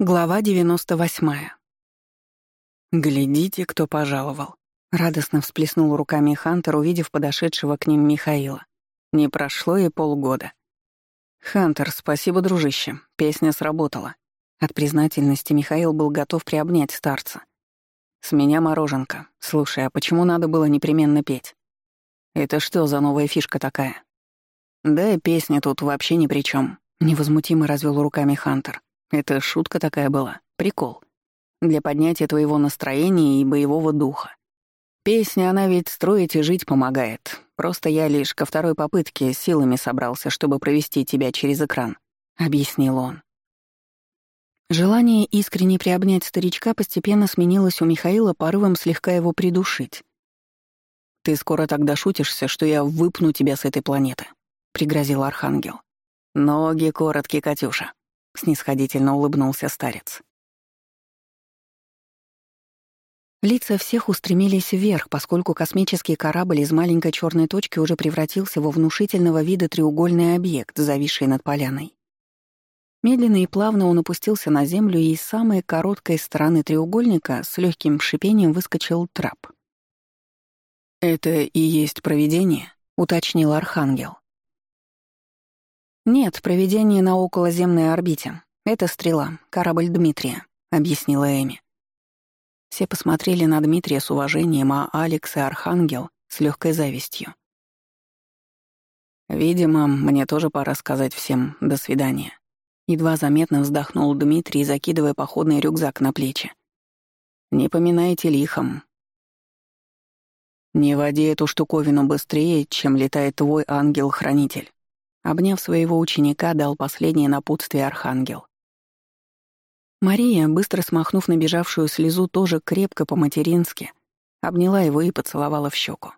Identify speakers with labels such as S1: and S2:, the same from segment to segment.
S1: Глава 98. «Глядите, кто пожаловал!» — радостно всплеснул руками Хантер, увидев подошедшего к ним Михаила. Не прошло и полгода. «Хантер, спасибо, дружище, песня сработала». От признательности Михаил был готов приобнять старца. «С меня мороженка. Слушай, а почему надо было непременно петь?» «Это что за новая фишка такая?» «Да и песня тут вообще ни при чем. невозмутимо развел руками Хантер. Это шутка такая была. Прикол. Для поднятия твоего настроения и боевого духа. Песня, она ведь строить и жить помогает. Просто я лишь ко второй попытке силами собрался, чтобы провести тебя через экран», — объяснил он. Желание искренне приобнять старичка постепенно сменилось у Михаила порывом слегка его придушить. «Ты скоро так дошутишься, что я выпну тебя с этой планеты», — пригрозил Архангел. «Ноги короткие, Катюша снисходительно улыбнулся старец. Лица всех устремились вверх, поскольку космический корабль из маленькой черной точки уже превратился во внушительного вида треугольный объект, зависший над поляной. Медленно и плавно он опустился на землю, и с самой короткой стороны треугольника с легким шипением выскочил трап. «Это и есть провидение», — уточнил Архангел. «Нет, проведение на околоземной орбите. Это стрела, корабль Дмитрия», — объяснила Эми. Все посмотрели на Дмитрия с уважением, а Алекс и Архангел — с легкой завистью. «Видимо, мне тоже пора сказать всем «до свидания». Едва заметно вздохнул Дмитрий, закидывая походный рюкзак на плечи. «Не поминайте лихом». «Не води эту штуковину быстрее, чем летает твой ангел-хранитель» обняв своего ученика, дал последнее напутствие Архангел. Мария, быстро смахнув набежавшую слезу, тоже крепко по-матерински, обняла его и поцеловала в щеку.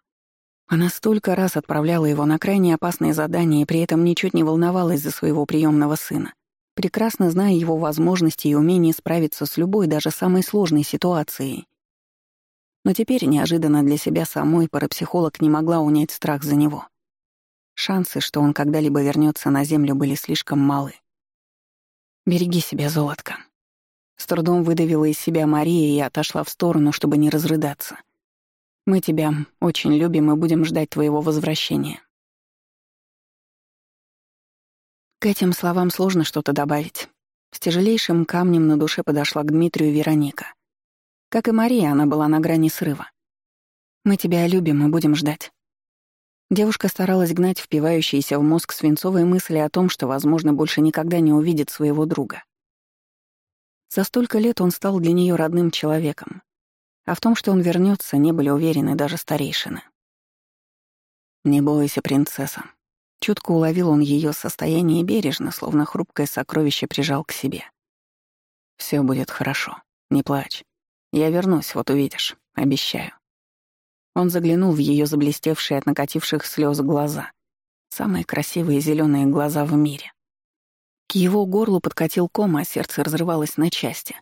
S1: Она столько раз отправляла его на крайне опасные задания и при этом ничуть не волновалась за своего приемного сына, прекрасно зная его возможности и умение справиться с любой, даже самой сложной ситуацией. Но теперь неожиданно для себя самой парапсихолог не могла унять страх за него. Шансы, что он когда-либо вернется на Землю, были слишком малы. «Береги себя, золотко». С трудом выдавила из себя Мария и отошла в сторону, чтобы не разрыдаться. «Мы тебя очень любим и будем ждать твоего возвращения». К этим словам сложно что-то добавить. С тяжелейшим камнем на душе подошла к Дмитрию Вероника. Как и Мария, она была на грани срыва. «Мы тебя любим и будем ждать». Девушка старалась гнать впивающиеся в мозг свинцовые мысли о том, что, возможно, больше никогда не увидит своего друга. За столько лет он стал для нее родным человеком, а в том, что он вернется, не были уверены даже старейшины. «Не бойся, принцесса». Чутко уловил он ее состояние бережно, словно хрупкое сокровище прижал к себе. «Все будет хорошо. Не плачь. Я вернусь, вот увидишь. Обещаю». Он заглянул в ее заблестевшие от накативших слез глаза. Самые красивые зеленые глаза в мире. К его горлу подкатил ком, а сердце разрывалось на части.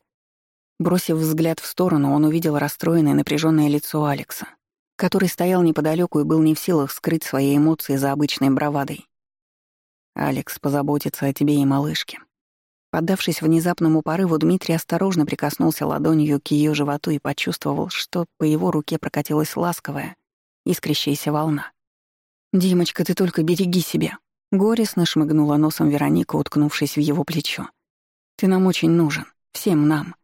S1: Бросив взгляд в сторону, он увидел расстроенное напряженное лицо Алекса, который стоял неподалеку и был не в силах скрыть свои эмоции за обычной бравадой. «Алекс позаботится о тебе и малышке», Поддавшись внезапному порыву, Дмитрий осторожно прикоснулся ладонью к ее животу и почувствовал, что по его руке прокатилась ласковая, искрящаяся волна. «Димочка, ты только береги себя!» Горестно шмыгнула носом Вероника, уткнувшись в его плечо. «Ты нам очень нужен. Всем нам».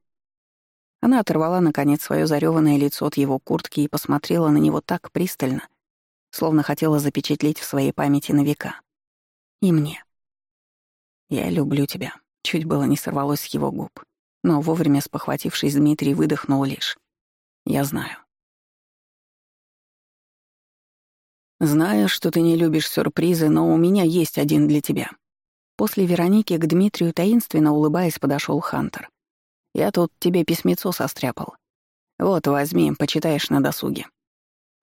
S1: Она оторвала, наконец, свое зареванное лицо от его куртки и посмотрела на него так пристально, словно хотела запечатлеть в своей памяти на века. «И мне. Я люблю тебя», Чуть было не сорвалось с его губ, но вовремя спохватившись, Дмитрий выдохнул лишь. «Я знаю». «Знаю, что ты не любишь сюрпризы, но у меня есть один для тебя». После Вероники к Дмитрию таинственно улыбаясь подошел Хантер. «Я тут тебе письмецо состряпал. Вот, возьми, почитаешь на досуге».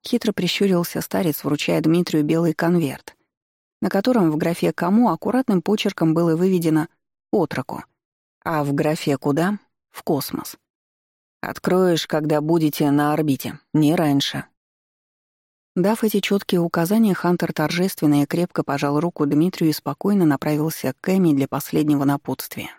S1: Хитро прищурился старец, вручая Дмитрию белый конверт, на котором в графе «Кому» аккуратным почерком было выведено отроку. А в графе «Куда?» — в космос. Откроешь, когда будете на орбите, не раньше. Дав эти четкие указания, Хантер торжественно и крепко пожал руку Дмитрию и спокойно направился к Эми для последнего напутствия.